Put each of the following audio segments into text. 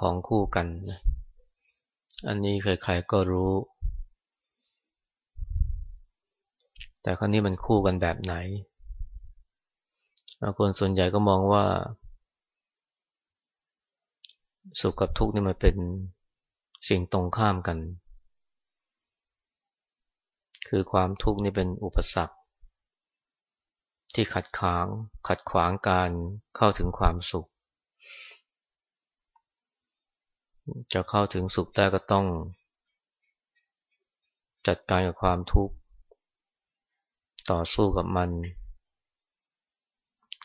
ขกับทุกข์นี่เป็นของคู่กันนะอันนี้ใครๆก็รู้ แต่ครั้นี้มันคู่กันแบบไหนคนส่วนใหญ่ก็มองว่า สุขกับทุกข์นี่มันเป็นสิ่งตรงข้ามกัน คือความทุกข์นี่เป็นอุปสรรค ที่ขัดขวางขัดขวางการเข้าถึงความสุข จะเข้าถึงสุขได้ก็ต้อง จัดการกับความทุกข์ ต่อสู้กับมัน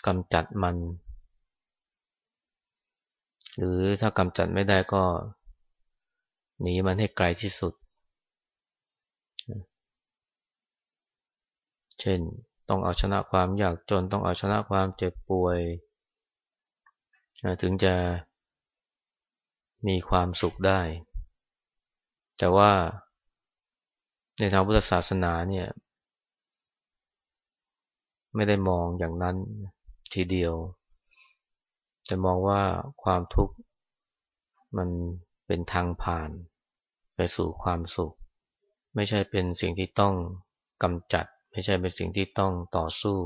กำจัดมัน หรือถ้ากำจัดไม่ได้ก็ หนีมันให้ไกลที่สุด เช่นต้องเอาชนะความอยากจนต้องเอาชนะความเจ็บป่วย ถึงจะ มีความสุขได้ แต่ว่าในทางพุทธศาสนาเนี่ย ไม่ได้มองอย่างนั้นทีเดียวจะมองว่าความทุกข์มันเป็นทางผ่านไปสู่ความสุข ไม่ใช่เป็นสิ่งที่ต้องกำจัด ไม่ใช่เป็นสิ่งที่ต้องต่อสู้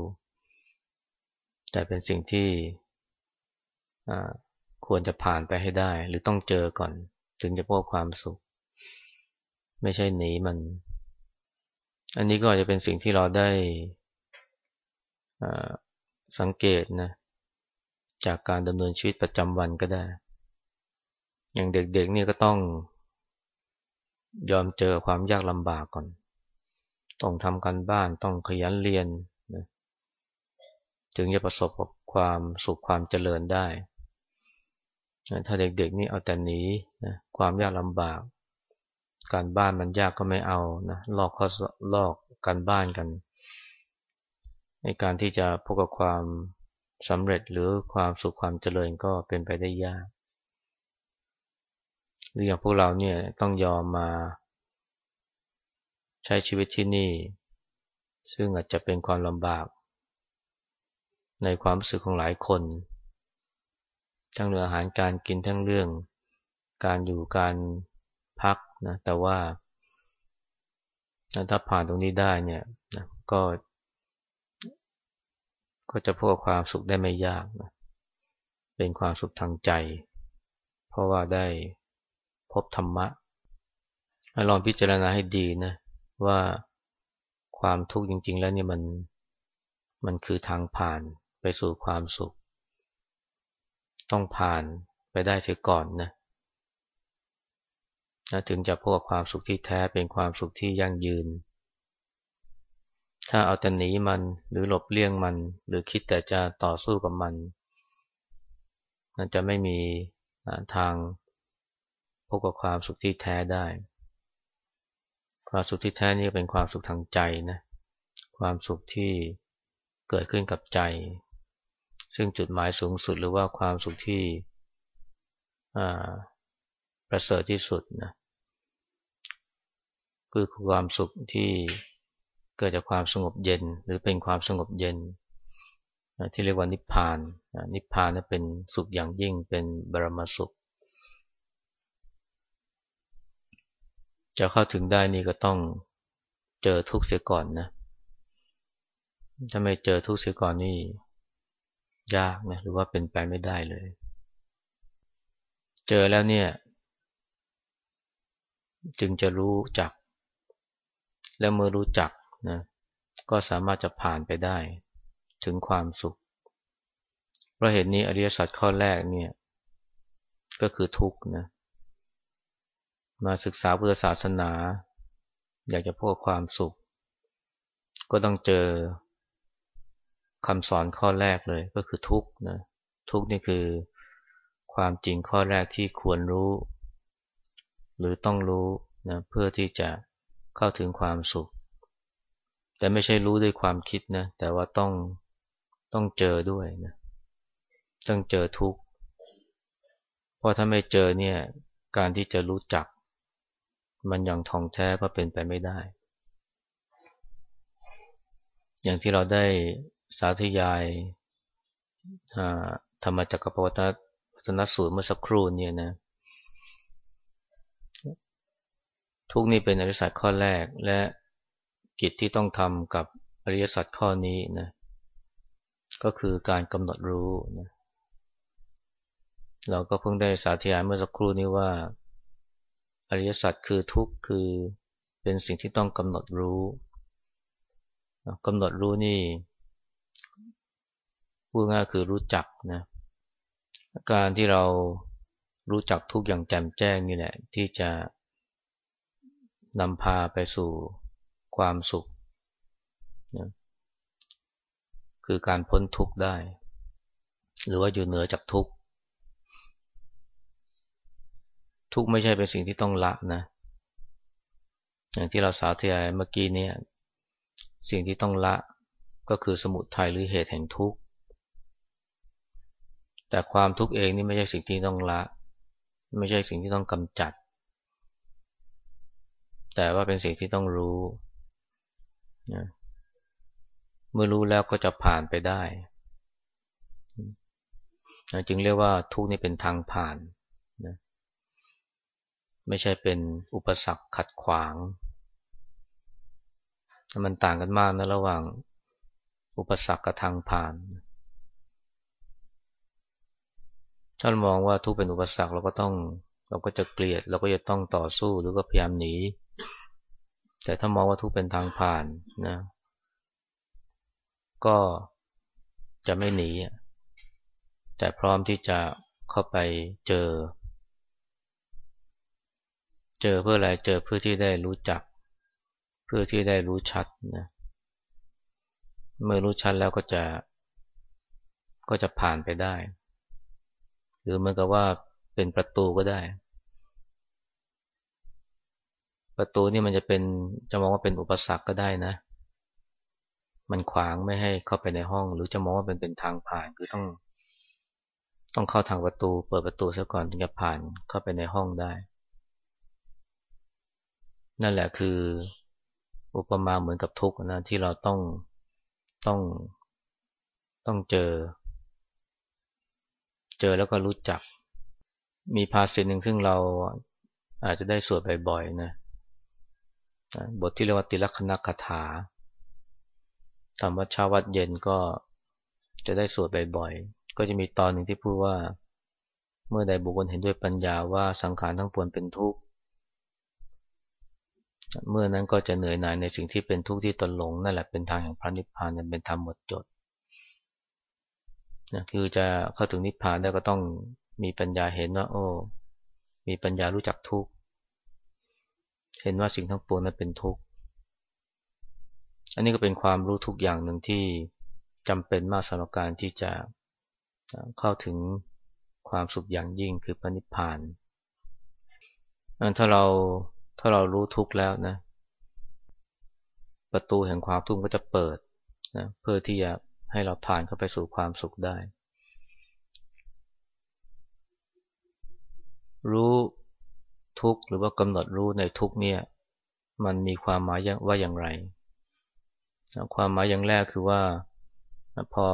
แต่เป็นสิ่งที่ ควรจะผ่านไปให้ได้ หรือต้องเจอก่อน ถึงจะพบความสุข ไม่ใช่หนีมัน อันนี้ก็อาจจะเป็นสิ่งที่เราได้สังเกตนะจากการดำเนินชีวิตประจำวันก็ได้ อย่างเด็กๆนี่ก็ต้อง ยอมเจอความยากลำบากก่อน ต้องทำการบ้านต้องขยันเรียนนะถึงจะประสบกับความสุขความเจริญได้ ถ้าเด็กๆนี่เอาแต่หนีนะความยากลำบาก การบ้านมันยากก็ไม่เอานะลอกข้อลอกการบ้านกัน ในการที่จะพบกับความสำเร็จหรือความสุขความเจริญก็เป็นไปได้ยากหรืออย่างพวกเราเนี่ยต้องยอมมาใช้ชีวิตที่นี่ ซึ่งอาจจะเป็นความลำบาก ในความรู้สึกของหลายคน ทั้งเรื่องอาหารการกินทั้งเรื่อง การอยู่การพักนะแต่ว่าถ้าผ่านตรงนี้ได้เนี่ยนะก็ ก็จะพบความสุขได้ไม่ยากนะเป็นความสุขทางใจ เพราะว่าได้พบธรรมะลองพิจารณาให้ดีนะว่าความทุกข์จริง ๆ แล้วเนี่ยมันมันคือทางผ่านไปสู่ความสุข ต้องผ่านไปได้เสียก่อนนะนะถึงจะพบความสุขที่แท้เป็นความสุขที่ยั่งยืน ถ้าเอาแต่หนีมันหรือหลบเลี่ยงมัน หรือคิดแต่จะต่อสู้กับมันมันจะไม่มีทางพบกับความสุขที่แท้ได้ ความสุขที่แท้นี่เป็นความสุขทางใจนะ ความสุขที่เกิดขึ้นกับใจ ซึ่งจุดหมายสูงสุดหรือว่าความสุขที่ประเสริฐที่สุดนะคือความสุขที่เกิดจากความสงบเย็น หรือเป็นความสงบเย็นที่เรียกว่านิพพาน นิพพานนั้นเป็นสุขอย่างยิ่งเป็นบรมสุข จะเข้าถึงได้นี่ก็ต้องเจอทุกข์เสียก่อนนะถ้าไม่เจอทุกข์เสียก่อนนี่ ยากนะหรือว่าเป็นไปไม่ได้เลย เจอแล้วเนี่ย จึงจะรู้จัก แล้วเมื่อรู้จักนะก็สามารถจะผ่านไปได้ ถึงความสุข เพราะเหตุนี้อริยสัจข้อแรกเนี่ย ก็คือทุกข์นะมาศึกษาพุทธศาสนา อยากจะพบความสุข ก็ต้องเจอ คำสอนข้อแรกเลยก็คือทุกข์นะทุกข์นี่คือความจริงข้อแรกที่ควรรู้ หรือต้องรู้นะเพื่อที่จะเข้าถึงความสุข แต่ไม่ใช่รู้ด้วยความคิดนะแต่ว่าต้องต้องเจอด้วยนะต้องเจอทุกข์เพราะถ้าไม่เจอเนี่ยการที่จะรู้จัก มันอย่างทองแท้ก็เป็นไปไม่ได้ อย่างที่เราได้ สาธยายธรรมจักรปวัตนสูตรเมื่อสักครู่เนี่ยนะ ทุกนี่เป็นอริยสัจข้อแรกและกิจที่ต้องทำกับอริยสัจข้อนี้นะก็คือการกำหนดรู้นะเราก็เพิ่งได้สาธยายเมื่อสักครู่นี้ว่า อริยสัจคือทุกข์คือเป็นสิ่งที่ต้องกำหนดรู้กำหนดรู้นี่ พูดง่ายคือรู้จักนะการที่เรารู้จักทุกอย่างแจ่มแจ้งนี่แหละที่จะนำพาไปสู่ความสุขนะคือการพ้นทุกข์ได้ หรือว่าอยู่เหนือจากทุกข์ทุกข์ไม่ใช่เป็นสิ่งที่ต้องละนะ อย่างที่เราสาธยายเมื่อกี้นี้สิ่งที่ต้องละก็คือสมุทัยหรือเหตุแห่งทุกข์ แต่ความทุกข์เองนี่ไม่ใช่สิ่งที่ต้องละ ไม่ใช่สิ่งที่ต้องกำจัด แต่ว่าเป็นสิ่งที่ต้องรู้นะเมื่อรู้แล้วก็จะผ่านไปได้จึงเรียกว่าทุกข์นี่เป็นทางผ่านนะไม่ใช่เป็นอุปสรรคขัดขวาง มันต่างกันมากนะระหว่างอุปสรรคกับทางผ่านถ้า เรามองว่าทุกเป็นอุปสรรคเราก็ต้องเราก็จะเกลียดเราก็จะต้องต่อสู้หรือก็พยายามหนี แต่ถ้ามองว่าทุกเป็นทางผ่านนะ ก็จะไม่หนีแต่พร้อมที่จะเข้าไปเจอ เจอเพื่ออะไรเจอเพื่อที่ได้รู้จัก เพื่อที่ได้รู้ชัดนะเมื่อรู้ชัดแล้วก็จะก็จะผ่านไปได้ หรือเหมือนกับว่าเป็นประตูก็ได้ ประตูนี่มันจะเป็นจะมองว่าเป็นอุปสรรคก็ได้นะ มันขวางไม่ให้เข้าไปในห้อง หรือจะมองว่าเป็นเป็นทางผ่านคือต้อง ต้องเข้าทางประตู เปิดประตูซะก่อนถึงจะผ่านเข้าไปในห้องได้ นั่นแหละคืออุปมาเหมือนกับทุกข์นะที่เราต้องต้องต้องเจอ เจอแล้วก็รู้จัก มีภาษิตหนึ่งซึ่งเราอาจจะได้สวดบ่อยๆนะบทที่เรียกว่าติลักษณคาถาทำวัดเช้าวัดเย็นก็จะได้สวดบ่อยๆ ก็จะมีตอนหนึ่งที่พูดว่า เมื่อใดบุคคลเห็นด้วยปัญญาว่าสังขารทั้งปวงเป็นทุกข์ เมื่อนั้นก็จะเหนื่อยหน่ายในสิ่งที่เป็นทุกข์ที่ตนหลงนั่นแหละเป็นทางแห่งพระนิพพานเป็นธรรมหมดจด นะคือจะเข้าถึงนิพพานได้ก็ต้องมีปัญญาเห็นว่าโอ้ มีปัญญารู้จักทุกข์ เห็นว่าสิ่งทั้งปวงนั้นเป็นทุกข์ อันนี้ก็เป็นความรู้ทุกอย่างหนึ่งที่จำเป็นมากสำหรับการที่จะเข้าถึงความสุขอย่างยิ่งคือพระนิพพานถ้าเราถ้าเรารู้ทุกข์แล้วนะ ประตูแห่งความทุกข์ก็จะเปิดนะเพื่อที่จะ ให้เราผ่านเข้าไปสู่ความสุขได้ รู้ทุกหรือว่ากำหนดรู้ในทุกเนี่ย มันมีความหมายว่าอย่างไร ความหมายอย่างแรกคือว่าพอ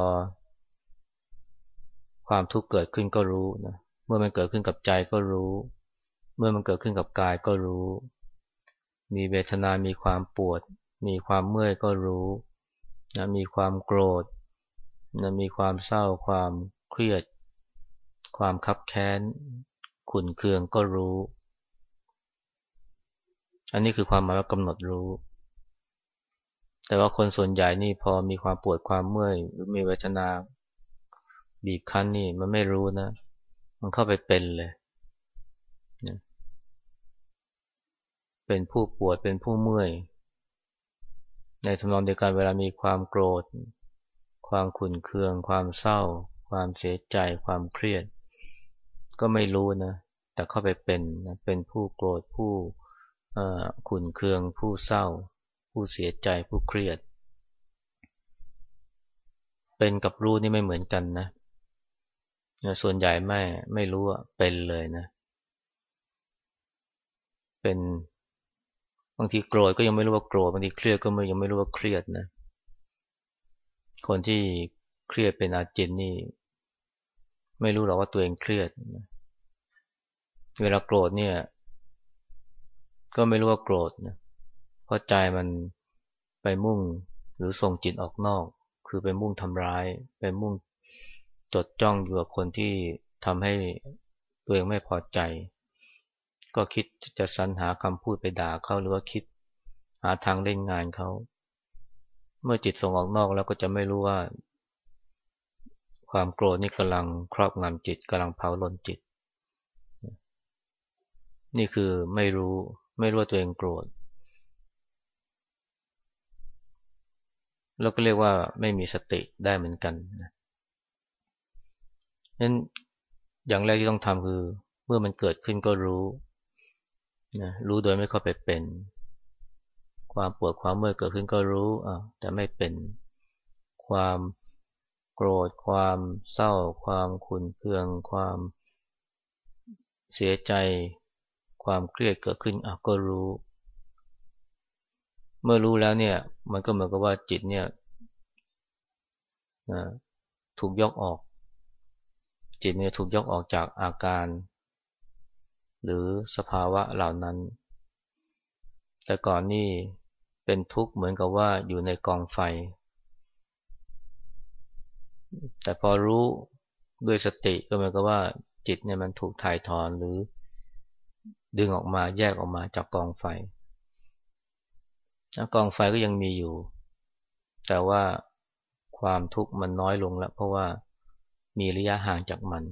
ความทุกข์เกิดขึ้นก็รู้นะเมื่อมันเกิดขึ้นกับใจก็รู้ เมื่อมันเกิดขึ้นกับกายก็รู้ มีเวทนา มีความปวด มีความเมื่อยก็รู้นะมีความโกรธ นะมีความเศร้าความเครียด ความคับแค้น ขุนเคืองก็รู้ อันนี้คือความหมายว่ากำหนดรู้ แต่ว่าคนส่วนใหญ่นี่พอมีความปวดความเมื่อย หรือมีเวทนา บีบคั้นนี่มันไม่รู้นะ มันเข้าไปเป็นเลยนะเป็นผู้ปวดเป็นผู้เมื่อย ในทำนองเดียวกันเวลามีความโกรธ ความขุ่นเคือง ความเศร้า ความเสียใจ ความเครียด ก็ไม่รู้นะ แต่เข้าไปเป็นนะเป็นผู้โกรธผู้ขุ่นเคือง ผู้เศร้า ผู้เสียใจ ผู้เครียด เป็นกับรู้นี่ไม่เหมือนกันนะ ส่วนใหญ่ไม่ไม่รู้ว่าเป็นเลยนะ เป็นบางทีโกรธก็ยังไม่รู้ว่าโกรธบางทีเครียดก็ยังไม่รู้ว่าเครียดนะ คนที่เครียดเป็นอาจินนี่ ไม่รู้หรอกว่าตัวเองเครียด เวลาโกรธเนี่ย ก็ไม่รู้ว่าโกรธนะเพราะใจมันไปมุ่งหรือส่งจิตออกนอก คือไปมุ่งทำร้าย ไปมุ่งจดจ้องอยู่กับคนที่ทำให้ตัวเองไม่พอใจ ก็คิดจะสรรหาคำพูดไปด่าเขาหรือว่าคิดหาทางเล่นงานเขา เมื่อจิตส่งออกนอกแล้วก็จะไม่รู้ว่า ความโกรธนี่กำลังครอบงำจิตกำลังเผาลนจิต นี่คือไม่รู้ไม่รู้ว่าตัวเองโกรธแล้วก็เรียกว่าไม่มีสติได้เหมือนกันนะนั้นอย่างแรกที่ต้องทำคือ เมื่อมันเกิดขึ้นก็รู้นะรู้โดยไม่เข้าไปเป็น ความปวดความเมื่อยเกิดขึ้นก็รู้อะแต่ไม่เป็น ความโกรธ ความเศร้า ความขุนเคือง ความเสียใจ ความเครียดเกิดขึ้นอะก็รู้ เมื่อรู้แล้วเนี่ย มันก็เหมือนกับว่าจิตเนี่ยถูกยกออก จิตมันจะถูกยกออกจากอาการ หรือสภาวะเหล่านั้น แต่ก่อนนี่เป็นทุกข์เหมือนกับว่าอยู่ในกองไฟ แต่พอรู้ด้วยสติก็เหมือนกับว่าจิตเนี่ยมันถูกถ่ายถอนหรือดึงออกมาแยกออกมาจากกองไฟกองไฟก็ยังมีอยู่ แต่ว่าความทุกข์มันน้อยลงแล้วเพราะว่ามีระยะห่างจากมัน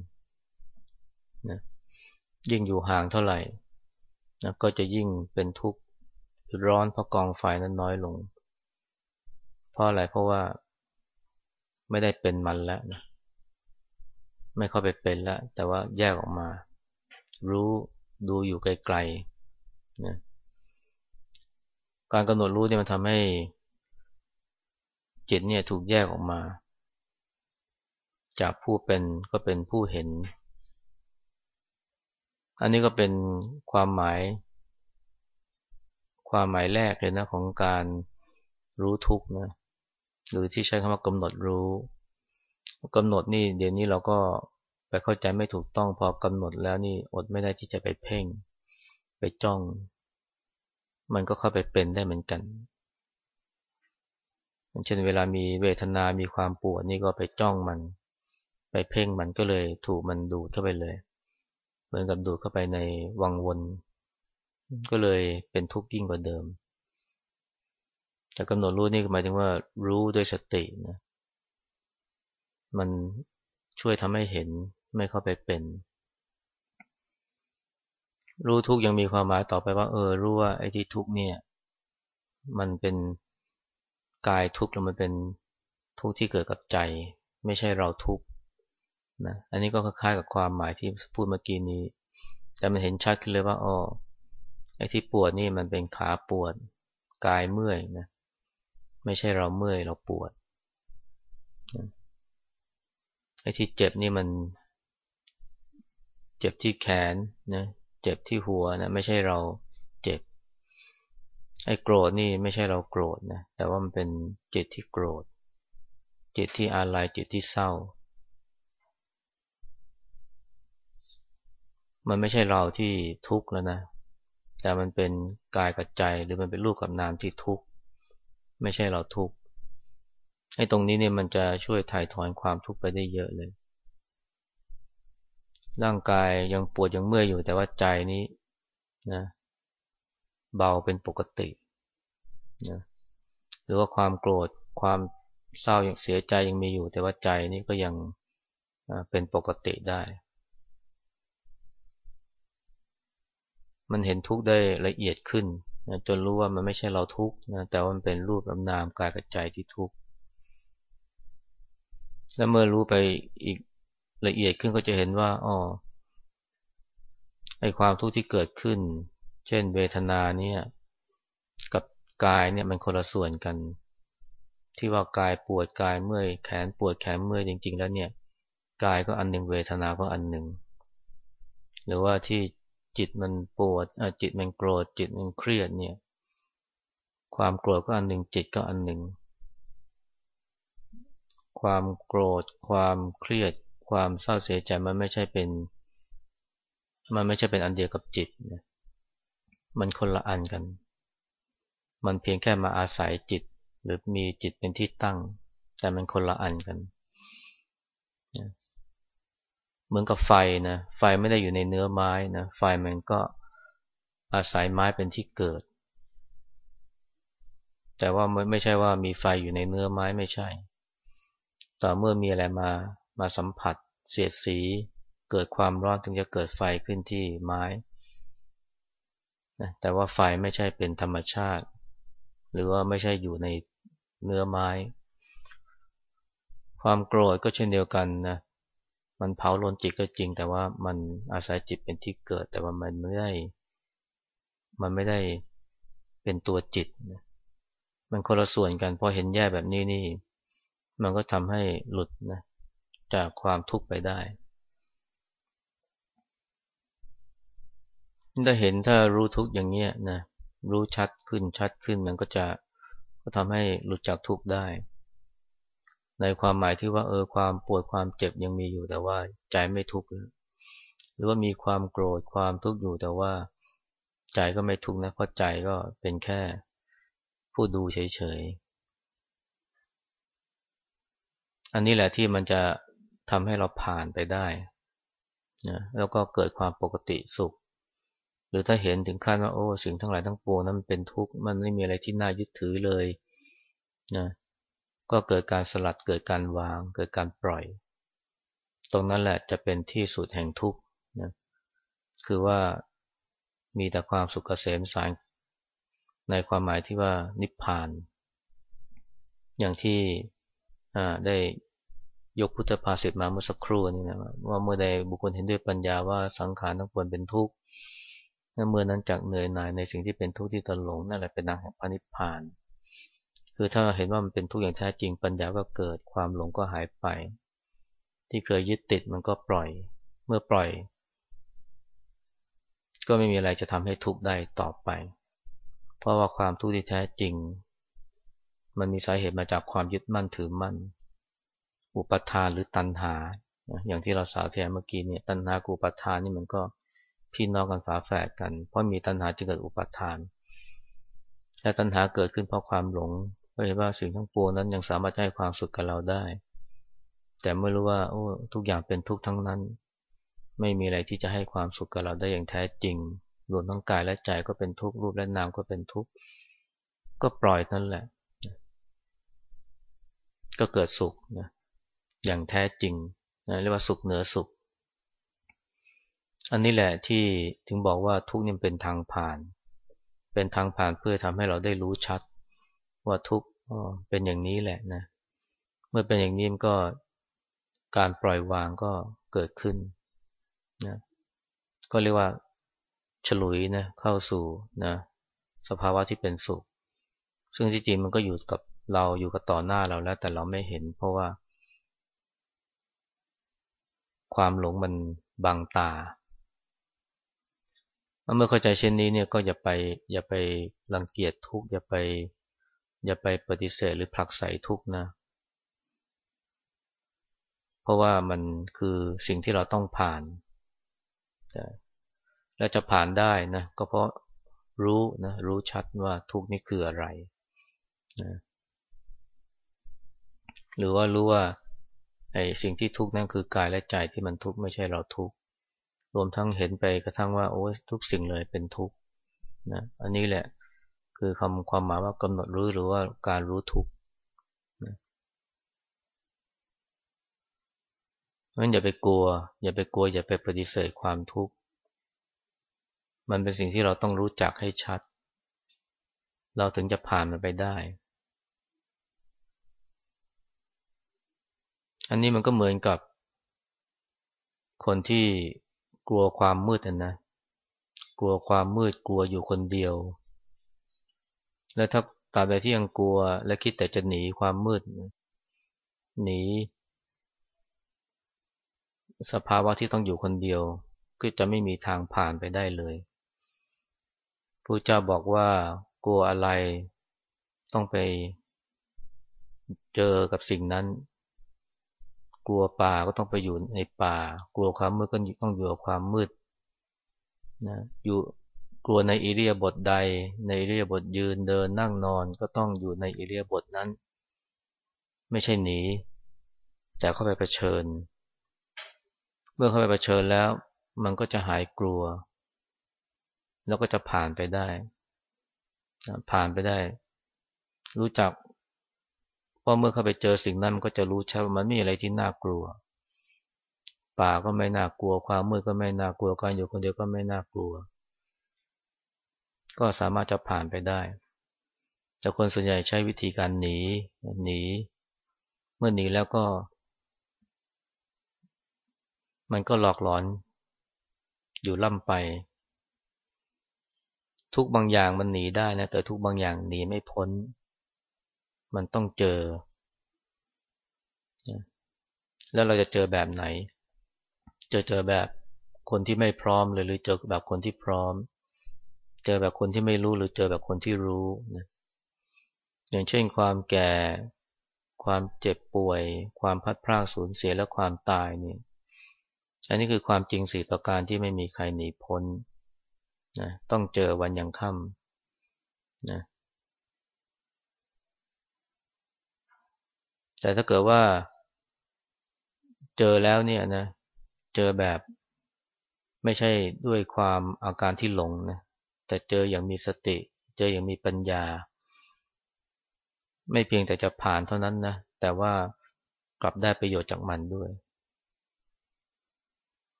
นะยิ่งอยู่ห่างเท่าไหร่นะก็จะยิ่งเป็นทุกข์ ร้อนเพราะกองไฟนั้นน้อยลง เพราะอะไรเพราะว่า ไม่ได้เป็นมันแล้วนะไม่เข้าไปเป็นแล้ว แต่ว่าแยกออกมา รู้ดูอยู่ไกลๆนะการกำหนดรู้เนี่ยมันทำให้จิตเนี่ยถูกแยกออกมา จากผู้เป็นก็เป็นผู้เห็น อันนี้ก็เป็นความหมาย ความหมายแรกเลยนะของการรู้ทุกนะหรือที่ใช้คำว่ากำหนดรู้กำหนดนี่เดี๋ยวนี้เราก็ไปเข้าใจไม่ถูกต้องพอกำหนดแล้วนี่อดไม่ได้ที่จะไปเพ่ง ไปจ้อง มันก็เข้าไปเป็นได้เหมือนกันเช่นเวลามีเวทนา มีความปวดนี่ก็ไปจ้องมัน ไปเพ่งมันก็เลยถูกมันดูดเข้าไปเลย เหมือนกับดูดเข้าไปในวังวน ก็เลยเป็นทุกข์ยิ่งกว่าเดิม แต่กำหนดรู้นี่หมายถึงว่า รู้ด้วยสตินะ มันช่วยทำให้เห็นไม่เข้าไปเป็น รู้ทุกยังมีความหมายต่อไปว่า เออ รู้ว่าไอ้ที่ทุกเนี่ย มันเป็นกายทุกข์แล้วมันเป็นทุกข์ที่เกิดกับใจ ไม่ใช่เราทุกข์นะ อันนี้ก็คล้ายๆกับความหมายที่พูดเมื่อกี้นี้ แต่มันเห็นชัดขึ้นเลยว่าอ๋อ ไอ้ที่ปวดนี่มันเป็นขาปวดกายเมื่อยนะไม่ใช่เราเมื่อยเราปวดไอ้ที่เจ็บนี่มัน เจ็บที่แขนนะเจ็บที่หัวนะไม่ใช่เราเจ็บ ไอ้โกรธนี่ไม่ใช่เราโกรธนะแต่ว่ามันเป็นจิตที่โกรธ จิตที่อาลัยจิตที่เศร้า มันไม่ใช่เราที่ทุกข์แล้วนะ แต่มันเป็นกายกับใจหรือมันเป็นรูปกับนามที่ทุกข์ไม่ใช่เราทุกข์ไอ้ตรงนี้เนี่ยมันจะช่วยถ่ายถอนความทุกข์ไปได้เยอะเลย ร่างกายยังปวดยังเมื่อยอยู่แต่ว่าใจนี้นะเบาเป็นปกตินะหรือว่าความโกรธความเศร้ายังเสียใจยังมีอยู่ แต่ว่าใจนี้ก็ยังเป็นปกติได้ มันเห็นทุกข์ได้ละเอียดขึ้นนะจนรู้ว่ามันไม่ใช่เราทุกข์นะแต่ว่ามันเป็นรูปลำนามกายกับใจที่ทุกข์แล้วเมื่อรู้ไปอีกละเอียดขึ้นก็จะเห็นว่าอ๋อไอความทุกข์ที่เกิดขึ้น เช่น เวทนาเนี่ยกับกายเนี่ยมันคนละส่วนกัน ที่ว่ากายปวดกายเมื่อยแขนปวดแขนเมื่อยจริง ๆ แล้วเนี่ยกายก็อันหนึ่งเวทนาก็อันหนึ่ง หรือว่าที่ จิตมันปวดจิตมันโกรธจิตมันเครียดเนี่ย ความโกรธก็อันหนึ่งจิตก็อันหนึ่ง ความโกรธ ความเครียด ความเศร้าเสียใจมันไม่ใช่เป็น มันไม่ใช่เป็นอันเดียวกับจิตนะมันคนละอันกัน มันเพียงแค่มาอาศัยจิต หรือมีจิตเป็นที่ตั้ง แต่มันคนละอันกัน เหมือนกับไฟนะไฟไม่ได้อยู่ในเนื้อไม้นะไฟมันก็อาศัยไม้เป็นที่เกิด แต่ว่าไม่ใช่ว่ามีไฟอยู่ในเนื้อไม้ไม่ใช่ ต่อเมื่อมีอะไรมามาสัมผัส เสียดสี เกิดความร้อนถึงจะเกิดไฟขึ้นที่ไม้นะแต่ว่าไฟไม่ใช่เป็นธรรมชาติ หรือว่าไม่ใช่อยู่ในเนื้อไม้ ความโกรธก็เช่นเดียวกันนะ มันเผาลนจิตก็จริง แต่ว่ามันอาศัยจิตเป็นที่เกิด แต่ว่ามันไม่ได้มันไม่ได้เป็นตัวจิตนะมันคนละส่วนกันพอเห็นแย่แบบนี้นี่ มันก็ทำให้หลุดนะจากความทุกข์ไปได้ถ้าเห็นถ้ารู้ทุกอย่างเนี้ยนะรู้ชัดขึ้นชัดขึ้นมันก็จะก็ทำให้หลุดจากทุกข์ได้ ในความหมายที่ว่าเออความปวดความเจ็บยังมีอยู่แต่ว่าใจไม่ทุกข์หรือว่ามีความโกรธความทุกข์อยู่แต่ว่า ใจก็ไม่ทุกข์นะเพราะใจก็เป็นแค่ผู้ดูเฉยๆอันนี้แหละที่มันจะทำให้เราผ่านไปได้นะแล้วก็เกิดความปกติสุข หรือถ้าเห็นถึงขั้นว่าโอ้สิ่งทั้งหลายทั้งปวงนั้นมันเป็นทุกข์มันไม่มีอะไรที่น่ายึดถือเลยนะ ก็เกิดการสลัดเกิดการวาง เกิดการปล่อย ตรงนั้นแหละจะเป็นที่สุดแห่งทุกข์นะคือว่ามีแต่ความสุขเกษมสารในความหมายที่ว่านิพพาน อย่างที่ได้ยกพุทธภาษิตมาเมื่อสักครู่นี้นะว่าเมื่อใดบุคคลเห็นด้วยปัญญาว่าสังขารทั้งปวงเป็นทุกข์เมื่อนั้นจากเหนื่อยหน่ายในสิ่งที่เป็นทุกข์ที่ตนหลงนั่นแหละเป็นนางแห่งพระนิพพาน คือถ้าเห็นว่ามันเป็นทุกข์อย่างแท้จริงปัญญาก็เกิดความหลงก็หายไป ที่เคยยึดติดมันก็ปล่อย เมื่อปล่อย ก็ไม่มีอะไรจะทำให้ทุกข์ได้ต่อไป เพราะว่าความทุกข์ที่แท้จริง มันมีสาเหตุมาจากความยึดมั่นถือมั่น อุปทานหรือตัณหา อย่างที่เราสาวแทนเมื่อกี้เนี่ยตัณหากูปทานนี่มันก็พี่น้องกันฝาแฝดกัน เพราะมีตัณหาจึงเกิดอุปาทานแต่ตัณหาเกิดขึ้นเพราะความหลง เพราะเห็นว่าสิ่งทั้งปวงนั้นยังสามารถให้ความสุขกับเราได้ แต่ไม่รู้ว่า โอ้ทุกอย่างเป็นทุกข์ทั้งนั้น ไม่มีอะไรที่จะให้ความสุขกับเราได้อย่างแท้จริงรวมทั้งกายและใจก็เป็นทุกข์รูปและนามก็เป็นทุกข์ก็ปล่อยนั่นแหละ ก็เกิดสุขนะอย่างแท้จริงนะเรียกว่าสุขเหนือสุข อันนี้แหละที่ถึงบอกว่าทุกข์นี่เป็นทางผ่าน เป็นทางผ่านเพื่อทำให้เราได้รู้ชัด ว่าทุกเป็นอย่างนี้แหละนะ เมื่อเป็นอย่างนี้มันก็การปล่อยวางก็เกิดขึ้นนะก็เรียกว่าฉลุยนะเข้าสู่นะสภาวะที่เป็นสุข ซึ่งที่จริงมันก็อยู่กับเราอยู่กับต่อหน้าเราแล้ว แต่เราไม่เห็น เพราะว่า ความหลงมันบังตาเมื่อเข้าใจเช่นนี้เนี่ยก็อย่าไปอย่าไปรังเกียจทุกอย่าไป อย่าไปปฏิเสธหรือผลักใส่ทุกนะ เพราะว่ามันคือสิ่งที่เราต้องผ่าน และจะผ่านได้นะก็เพราะรู้นะรู้ชัดว่าทุกนี่คืออะไรนะหรือว่ารู้ว่าไอ้สิ่งที่ทุกข์นั่นคือกายและใจที่มันทุกข์ไม่ใช่เราทุกข์รวมทั้งเห็นไปกระทั่งว่าโอ้ทุกสิ่งเลยเป็นทุกข์นะอันนี้แหละ คือคำความหมายว่ากำหนดรู้หรือว่าการรู้ทุกข์นะงั้นอย่าไปกลัว อย่าไปกลัว อย่าไปปฏิเสธความทุกข์ มันเป็นสิ่งที่เราต้องรู้จักให้ชัด เราถึงจะผ่านมันไปได้ อันนี้มันก็เหมือนกับคนที่กลัวความมืดนะ กลัวความมืดกลัวอยู่คนเดียว แล้วถ้าตาใดที่ยังกลัว และคิดแต่จะหนีความมืด หนี สภาวะที่ต้องอยู่คนเดียว ก็จะไม่มีทางผ่านไปได้เลยพระเจ้าบอกว่ากลัวอะไรต้องไปเจอกับสิ่งนั้น กลัวป่าก็ต้องไปอยู่ในป่า กลัวความมืดก็ต้องอยู่กับความมืดนะอยู่ กลัวในอิเลียบทใด ในอิเลียบทยืนเดินนั่งนอนก็ต้องอยู่ในอิเลียบทนั้น ไม่ใช่หนี แต่เข้าไปเผชิญ เมื่อเข้าไปเผชิญแล้ว มันก็จะหายกลัว แล้วก็จะผ่านไปได้ผ่านไปได้ รู้จักเพราะเมื่อเข้าไปเจอสิ่งนั้นมันก็จะรู้ชัดว่ามันไม่มีอะไรที่น่ากลัว ป่าก็ไม่น่ากลัว ความมืดก็ไม่น่ากลัว การอยู่คนเดียวก็ไม่น่ากลัว ก็สามารถจะผ่านไปได้ แต่คนส่วนใหญ่ใช้วิธีการหนีหนี เมื่อหนีแล้วก็ มันก็หลอกหลอน อยู่ล่ำไป ทุกบางอย่างมันหนีได้นะแต่ทุกบางอย่างหนีไม่พ้น มันต้องเจอ แล้วเราจะเจอแบบไหน เจอเจอแบบคนที่ไม่พร้อมเลยหรือเจอแบบคนที่พร้อม เจอแบบคนที่ไม่รู้หรือเจอแบบคนที่รู้นะอย่างเช่นความแก่ ความเจ็บป่วย ความพัดพรากสูญเสียและความตายนี่อันนี้คือความจริงสี่ประการที่ไม่มีใครหนีพ้นนะต้องเจอวันยังค่ำนะแต่ถ้าเกิดว่า เจอแล้วเนี่ยนะ เจอแบบไม่ใช่ด้วยความอาการที่หลงนะ แต่เจออย่างมีสติ เจออย่างมีปัญญา ไม่เพียงแต่จะผ่านเท่านั้นนะ แต่ว่ากลับได้ประโยชน์จากมันด้วย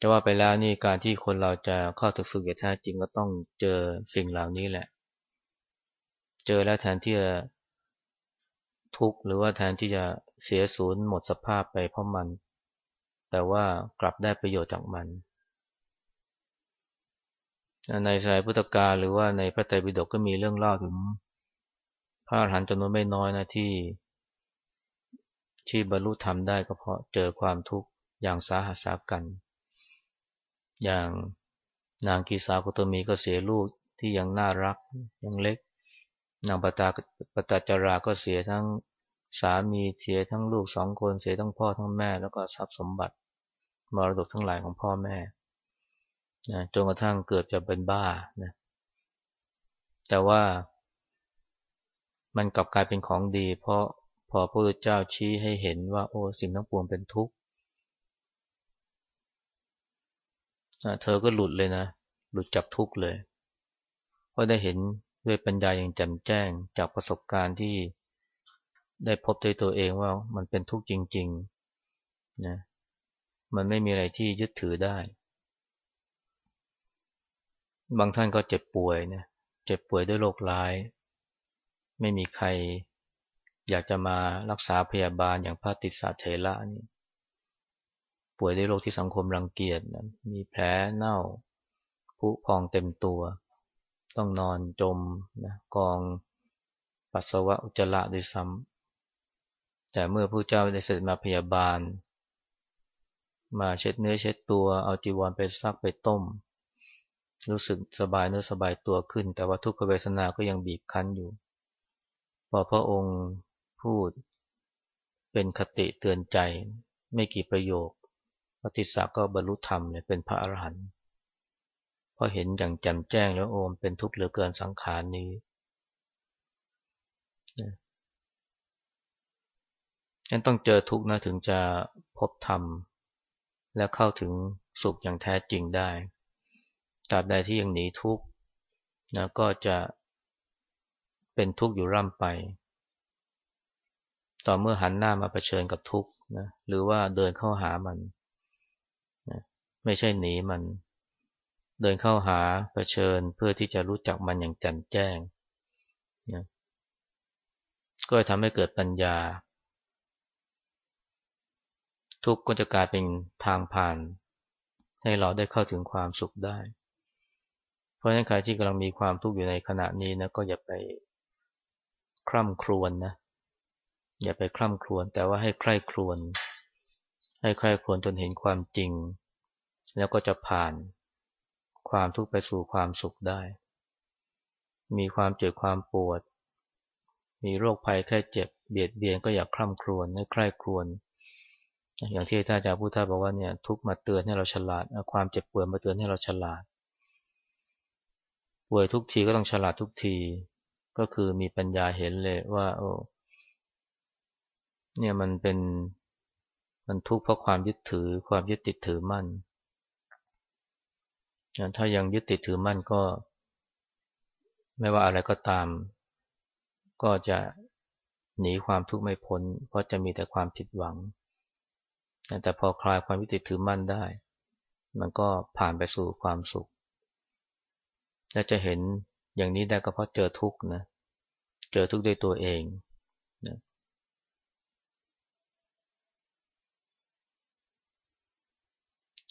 จะว่าไปแล้วนี่การที่คนเราจะเข้าถึงสุขอย่างแท้จริงก็ต้องเจอสิ่งเหล่านี้แหละ เจอแล้วแทนที่จะทุกข์หรือว่าแทนที่จะเสียสูญหมดสภาพไปเพราะมัน แต่ว่ากลับได้ประโยชน์จากมัน ในสายพุทธกาลหรือว่าในพระไตรปิฎกก็มีเรื่องเล่าถึงพระอรหันต์จำนวนไม่น้อยนะที่ ที่บรรลุธรรมได้ก็เพราะเจอความทุกข์อย่างสาหัสสากัน อย่างนางกีสาคุตมีก็เสียลูกที่ยังน่ารักยังเล็ก นางปตาปตาจาราก็เสียทั้งสามีเสียทั้งลูกสองคนเสียทั้งพ่อทั้งแม่ แล้วก็ทรัพย์สมบัติมรดกทั้งหลายของพ่อแม่ นะจนกระทั่งเกือบจะเป็นบ้านะแต่ว่ามันกลับกลายเป็นของดี เพราะพอพระพุทธเจ้าชี้ให้เห็นว่า โอ้สิ่งทั้งปวงเป็นทุกข์เธอก็หลุดเลยนะ หลุดจากทุกข์เลย เพราะได้เห็นด้วยปัญญาอย่างแจ่มแจ้งจากประสบการณ์ที่ได้พบด้วยตัวเองว่ามันเป็นทุกข์จริง ๆ นะ มันไม่มีอะไรที่ยึดถือได้ บางท่านก็เจ็บป่วยนะเจ็บป่วยด้วยโรคร้าย ไม่มีใครอยากจะมารักษาพยาบาลอย่างพระติสาเทระนี่ป่วยด้วยโรคที่สังคมรังเกียจมีแผลเน่าผุพองเต็มตัว ต้องนอนจมนะกองปัสสาวะอุจจาระด้วยซ้ำแต่เมื่อผู้เจ้าได้เสด็จมาพยาบาล มาเช็ดเนื้อเช็ดตัวเอาจีวรไปซักไปต้ม รู้สึกสบายเนื้อสบายตัวขึ้น แต่ว่าทุกขเวทนาก็ยังบีบคั้นอยู่ พอพระองค์พูด เป็นคติเตือนใจ ไม่กี่ประโยคปฏิสักก็บรรลุธรรมเลยเป็นพระอรหันต์เพราะเห็นอย่างแจ่มแจ้งแล้วโอมเป็นทุกข์เหลือเกินสังขารนี้ยังต้องเจอทุกข์นะถึงจะพบธรรม และเข้าถึงสุขอย่างแท้จริงได้ ตราบใดที่ยังหนีทุกข์นะก็จะเป็นทุกข์อยู่ร่ำไป ต่อเมื่อหันหน้ามาเผชิญกับทุกข์นะหรือว่าเดินเข้าหามันนะไม่ใช่หนีมัน เดินเข้าหาเผชิญเพื่อที่จะรู้จักมันอย่างแจ่มแจ้งนะก็ทำให้เกิดปัญญา ทุกข์ก็จะกลายเป็นทางผ่าน ให้เราได้เข้าถึงความสุขได้ เพราะฉะนั้นใครที่กำลังมีความทุกข์อยู่ในขณะนี้นะก็อย่าไปคร่ำครวญนะอย่าไปคร่ำครวญแต่ว่าให้ใคร่ครวญให้ใคร่ครวญจนเห็นความจริง แล้วก็จะผ่านความทุกข์ไปสู่ความสุขได้ มีความเจ็บความปวด มีโรคภัยแค่เจ็บ เบียดเบียนก็อย่าคร่ำครวญให้ใคร่ครวญอย่างที่ท่านอาจารย์พุทธาบอกว่าเนี่ยทุกมาเตือนให้เราฉลาด ความเจ็บป่วยมาเตือนให้เราฉลาด ป่วยทุกทีก็ต้องฉลาดทุกที ก็คือมีปัญญาเห็นเลยว่า โอ้เนี่ยมันเป็นมันทุกข์เพราะความยึดถือ ความยึดติดถือมั่น ถ้ายังยึดติดถือมั่นก็ ไม่ว่าอะไรก็ตาม ก็จะหนีความทุกข์ไม่พ้น เพราะจะมีแต่ความผิดหวัง แต่พอคลายความยึดติดถือมั่นได้ มันก็ผ่านไปสู่ความสุข และจะเห็นอย่างนี้ได้ก็เพราะเจอทุกข์นะ เจอทุกข์ด้วยตัวเองนะ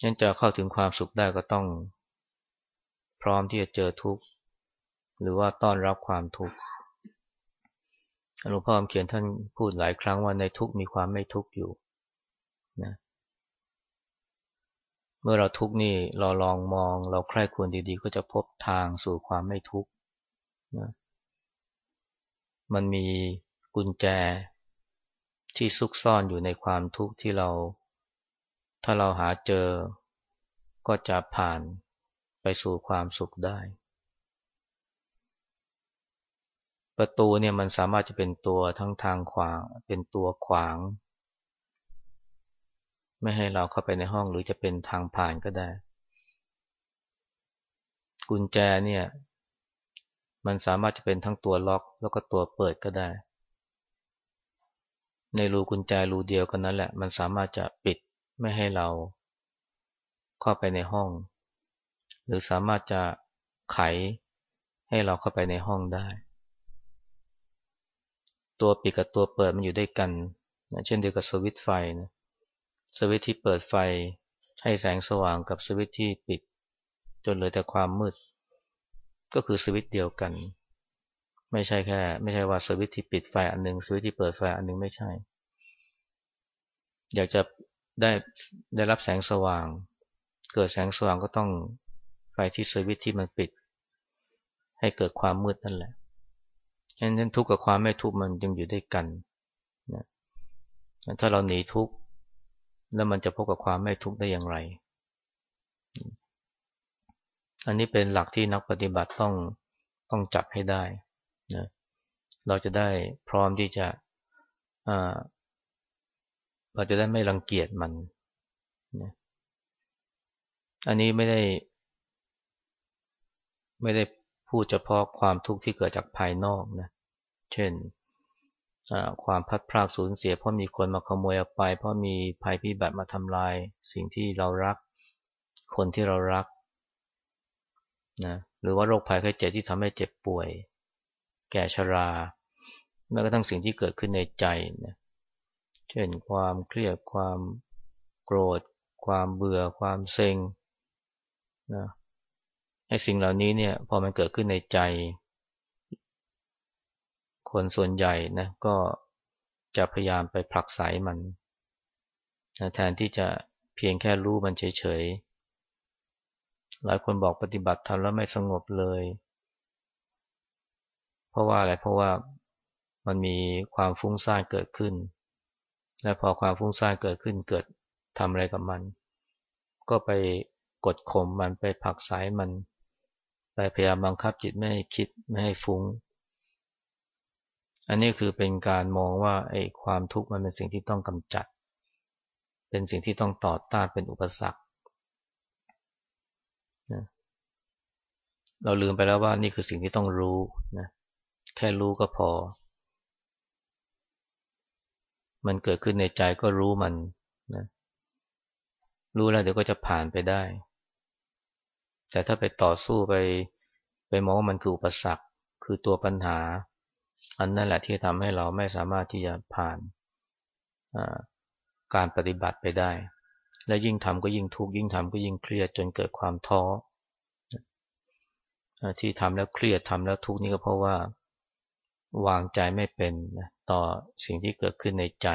ฉันจะเข้าถึงความสุขได้ก็ต้อง พร้อมที่จะเจอทุกข์ หรือว่าต้อนรับความทุกข์หลวงพ่อเขียนท่านพูดหลายครั้งว่าในทุกข์มีความไม่ทุกข์อยู่นะเมื่อเราทุกข์นี่เราลองมอง เราใคร่ควรดีๆ ก็จะพบทางสู่ความไม่ทุกข์นะมันมีกุญแจที่ซุกซ่อนอยู่ในความทุกข์ที่เรา ถ้าเราหาเจอ ก็จะผ่านไปสู่ความสุขได้ ประตูเนี่ยมันสามารถจะเป็นตัวทั้งทางขวาง เป็นตัวขวาง ไม่ให้เราเข้าไปในห้องหรือจะเป็นทางผ่านก็ได้ กุญแจเนี่ย มันสามารถจะเป็นทั้งตัวล็อก แล้วก็ตัวเปิดก็ได้ ในรูกุญแจรูเดียวกันนั้นแหละ มันสามารถจะปิดไม่ให้เราเข้าไปในห้อง หรือสามารถจะไขให้เราเข้าไปในห้องได้ ตัวปิดกับตัวเปิดมันอยู่ด้วยกันนะเช่นเดียวกับสวิตช์ไฟนะ สวิตที่เปิดไฟให้แสงสว่างกับสวิตที่ปิด จนเหลือแต่ความมืด ก็คือสวิตเดียวกัน ไม่ใช่แค่ ไม่ใช่ว่าสวิตที่ปิดไฟอันนึงสวิตที่เปิดไฟอันนึงไม่ใช่ อยากจะได้ได้รับแสงสว่าง เกิดแสงสว่างก็ต้องไปที่สวิตที่มันปิด ให้เกิดความมืดนั่นแหละฉะนั้นทุกข์กับความไม่ทุกข์มันยังอยู่ด้วยกันนะถ้าเราหนีทุกข์ แล้วมันจะพบกับความไม่ทุกข์ได้อย่างไร อันนี้เป็นหลักที่นักปฏิบัติต้องต้องจับให้ได้นะเราจะได้พร้อมที่จะเราจะได้ไม่รังเกียจมันนะอันนี้ไม่ได้ ไม่ได้พูดเฉพาะความทุกข์ที่เกิดจากภายนอกนะ เช่น ความพัดพลาดสูญเสีย เพราะมีคนมาขโมยเอาไป เพราะมีภัยพิบัติมาทำลาย สิ่งที่เรารัก คนที่เรารักนะหรือว่าโรคภัยไข้เจ็บที่ทำให้เจ็บป่วย แก่ชราแม้กระทั่งสิ่งที่เกิดขึ้นในใจนะเช่นความเครียดความโกรธ ความเบื่อ ความเซ็งนะไอ้สิ่งเหล่านี้เนี่ยพอมันเกิดขึ้นในใจ คนส่วนใหญ่นะก็จะพยายามไปผลักไสมันนะแทนที่จะเพียงแค่รู้มันเฉยๆ หลายคนบอกปฏิบัติทำแล้วไม่สงบเลย เพราะว่าอะไร เพราะว่ามันมีความฟุ้งซ่านเกิดขึ้น และพอความฟุ้งซ่านเกิดขึ้นเกิดทำอะไรกับมัน ก็ไปกดข่มมันไปผลักสายมัน ไปพยายามบังคับจิตไม่ให้คิดไม่ให้ฟุง้ง อันนี้คือเป็นการมองว่าไอ้ความทุกข์มันเป็นสิ่งที่ต้องกำจัด เป็นสิ่งที่ต้องต่อต้านเป็นอุปสรรคนะเราลืมไปแล้วว่านี่คือสิ่งที่ต้องรู้นะแค่รู้ก็พอ มันเกิดขึ้นในใจก็รู้มันนะรู้แล้วเดี๋ยวก็จะผ่านไปได้ แต่ถ้าไปต่อสู้ไป ไปมองว่ามันคืออุปสรรคคือตัวปัญหา อันนั่นแหละที่ทำให้เราไม่สามารถที่จะผ่านการปฏิบัติไปได้ และยิ่งทำก็ยิ่งทุกข์ยิ่งทำก็ยิ่งเครียดจนเกิดความท้อที่ทำแล้วเครียดทำแล้วทุกข์นี่ก็เพราะว่า วางใจไม่เป็นต่อสิ่งที่เกิดขึ้นในใจ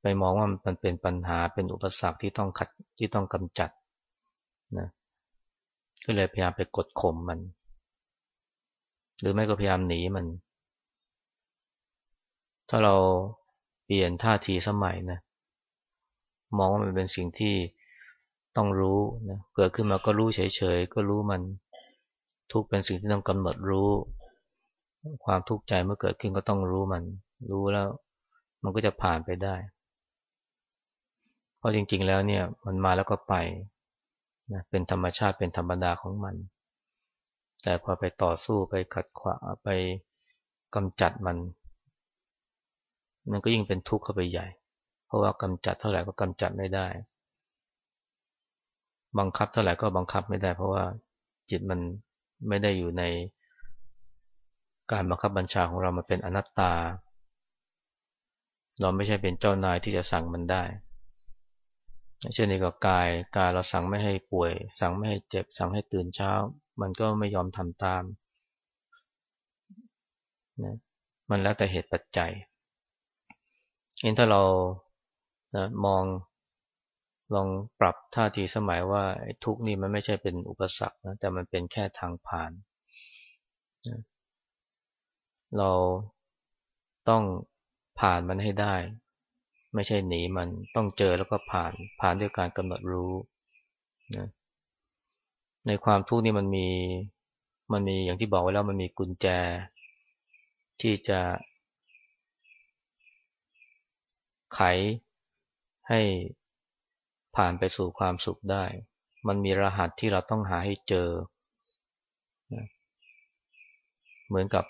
ไปมองว่ามันเป็นปัญหาเป็นอุปสรรคที่ต้องขัดที่ต้องกำจัดนะก็เลยพยายามไปกดข่มมัน หรือไม่ก็พยายามหนีมัน ถ้าเราเปลี่ยนท่าทีสมัยนะ มองว่ามันเป็นสิ่งที่ต้องรู้นะเกิดขึ้นมาก็รู้เฉยๆ ก็รู้มันทุกเป็นสิ่งที่ต้องกำหนดรู้ ความทุกข์ใจเมื่อเกิดขึ้นก็ต้องรู้มัน รู้แล้ว มันก็จะผ่านไปได้ เพราะจริงๆแล้วเนี่ย มันมาแล้วก็ไปนะเป็นธรรมชาติเป็นธรรมดาของมัน แต่พอไปต่อสู้ไปขัดขวางไปกำจัดมัน มันก็ยิ่งเป็นทุกข์เข้าไปใหญ่ เพราะว่ากำจัดเท่าไหร่ก็กำจัดไม่ได้ บังคับเท่าไหร่ก็บังคับไม่ได้ เพราะว่าจิตมันไม่ได้อยู่ในการบังคับบัญชาของเรามาเป็นอนัตตา เราไม่ใช่เป็นเจ้านายที่จะสั่งมันได้ เช่นนี้ก็กาย กายเราสั่งไม่ให้ป่วย สั่งไม่ให้เจ็บ สั่งให้ตื่นเช้า มันก็ไม่ยอมทำตามนะมันแล้วแต่เหตุปัจจัยเห็นถ้าเรานะมองลองปรับท่าทีสมัยว่าทุกนี่มันไม่ใช่เป็นอุปสรรคนะแต่มันเป็นแค่ทางผ่านนะเราต้องผ่านมันให้ได้ ไม่ใช่หนีมันต้องเจอแล้วก็ผ่านผ่านด้วยการกำหนดรู้นะ ในความทุกข์นี่มันมีมันมีอย่างที่บอกไว้แล้วมันมีกุญแจ ที่จะ ไขให้ผ่านไปสู่ความสุขได้ มันมีรหัสที่เราต้องหาให้เจอ เหมือนกับ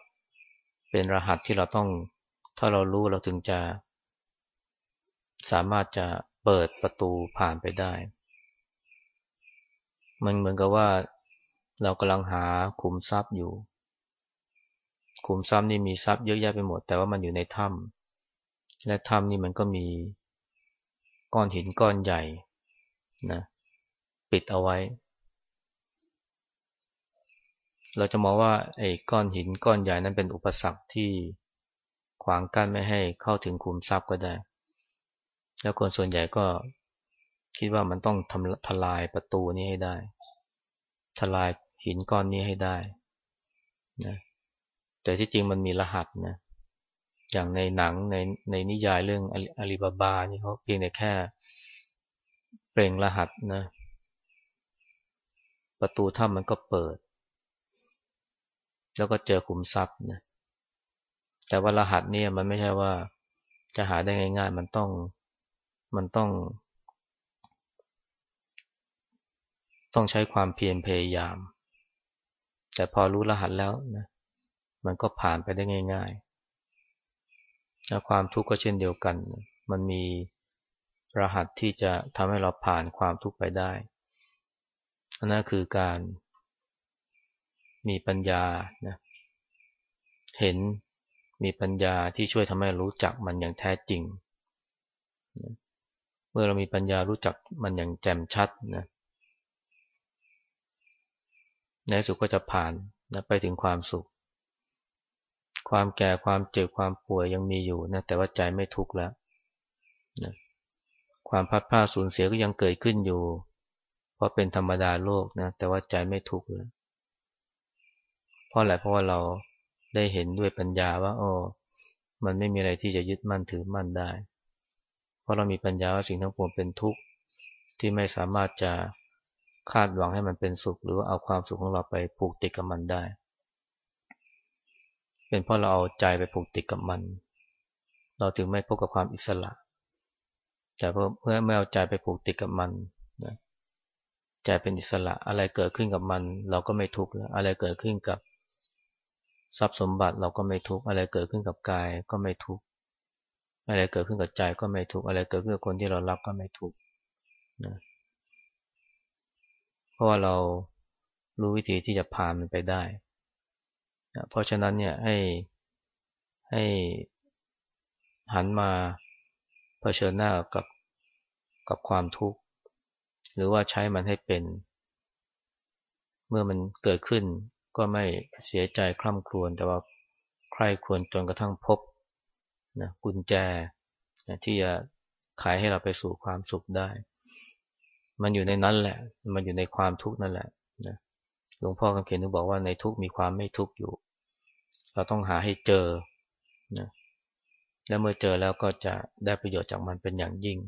เป็นรหัสที่เราต้อง ถ้าเรารู้เราถึงจะ สามารถจะเปิดประตูผ่านไปได้ มันเหมือนกับว่าเรากำลังหาขุมทรัพย์อยู่ ขุมทรัพย์นี่มีทรัพย์เยอะแยะไปหมด แต่ว่ามันอยู่ในถ้ำและถ้ำนี่มันก็มีก้อนหินก้อนใหญ่นะปิดเอาไว้ เราจะมองว่าไอ้ก้อนหินก้อนใหญ่นั้นเป็นอุปสรรคที่ขวางกั้นไม่ให้เข้าถึงขุมทรัพย์ก็ได้ แล้วคนส่วนใหญ่ก็คิดว่ามันต้องทำทลายประตูนี้ให้ได้ ทลายหินก้อนนี้ให้ได้นะแต่ที่จริงมันมีรหัสนะอย่างในหนังในในนิยายเรื่องอาลีบาบานี่เขาเพียงแต่แค่เปล่งรหัสนะประตูถ้ำมันก็เปิด แล้วก็เจอขุมทรัพย์นะแต่ว่ารหัสเนี่ยมันไม่ใช่ว่าจะหาได้ง่ายๆ มันต้องมันต้อง ต้องใช้ความเพียรพยายาม แต่พอรู้รหัสแล้วนะมันก็ผ่านไปได้ง่ายๆแล้วความทุกข์ก็เช่นเดียวกัน มันมีรหัสที่จะทำให้เราผ่านความทุกข์ไปได้อันนั้นคือการมีปัญญานะเห็นมีปัญญาที่ช่วยทำให้รู้จักมันอย่างแท้จริง เมื่อเรามีปัญญารู้จักมันอย่างแจ่มชัดนะ ในสุขก็จะผ่านนะไปถึงความสุข ความแก่ความเจ็บความป่วยยังมีอยู่นะแต่ว่าใจไม่ทุกข์แล้วนะความพัดผ้าสูญเสียก็ยังเกิดขึ้นอยู่ เพราะเป็นธรรมดาโลกนะแต่ว่าใจไม่ทุกข์แล้วเพราะอะไรเพราะว่าเราได้เห็นด้วยปัญญาว่าโอ้มันไม่มีอะไรที่จะยึดมั่นถือมั่นได้ เพราะเรามีปัญญาว่าสิ่งทั้งปวงเป็นทุกข์ที่ไม่สามารถจะ คาดหวังให้มันเป็นสุข หรือว่าเอาความสุขของเราไปผูกติดกับมันได้ เป็นเพราะเราเอาใจไปผูกติดกับมัน เราถึงไม่พบกับความอิสระ แต่เมื่อไม่เอาใจไปผูกติดกับมันนะใจเป็นอิสระอะไรเกิดขึ้นกับมัน เราก็ไม่ทุกข์แล้วอะไรเกิดขึ้นกับทรัพย์สมบัติเราก็ไม่ทุกข์อะไรเกิดขึ้นกับกายก็ไม่ทุกข์อะไรเกิดขึ้นกับใจก็ไม่ทุกข์อะไรเกิดขึ้นกับคนที่เรารักก็ไม่ทุกข์นะ ราะว่าเรารู้วิธีที่จะผ่านมันไปได้นะเพราะฉะนั้นเนี่ยให้ให้หันมาเผชิญหน้ากับกับความทุกข์ หรือว่าใช้มันให้เป็น เมื่อมันเกิดขึ้นก็ไม่เสียใจคร่ำครวญแต่ว่าใครควรจนกระทั่งพบนะกุญแจนะที่จะขายให้เราไปสู่ความสุขได้ มันอยู่ในนั้นแหละ มันอยู่ในความทุกข์นั่นแหละนะหลวงพ่อคำเขียนถึงบอกว่าในทุกมีความไม่ทุกข์อยู่ เราต้องหาให้เจอนะและเมื่อเจอแล้วก็จะได้ประโยชน์จากมันเป็นอย่างยิ่ง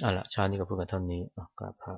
เอาละชาตินี้ก็พูดกันเท่านี้กราบพระ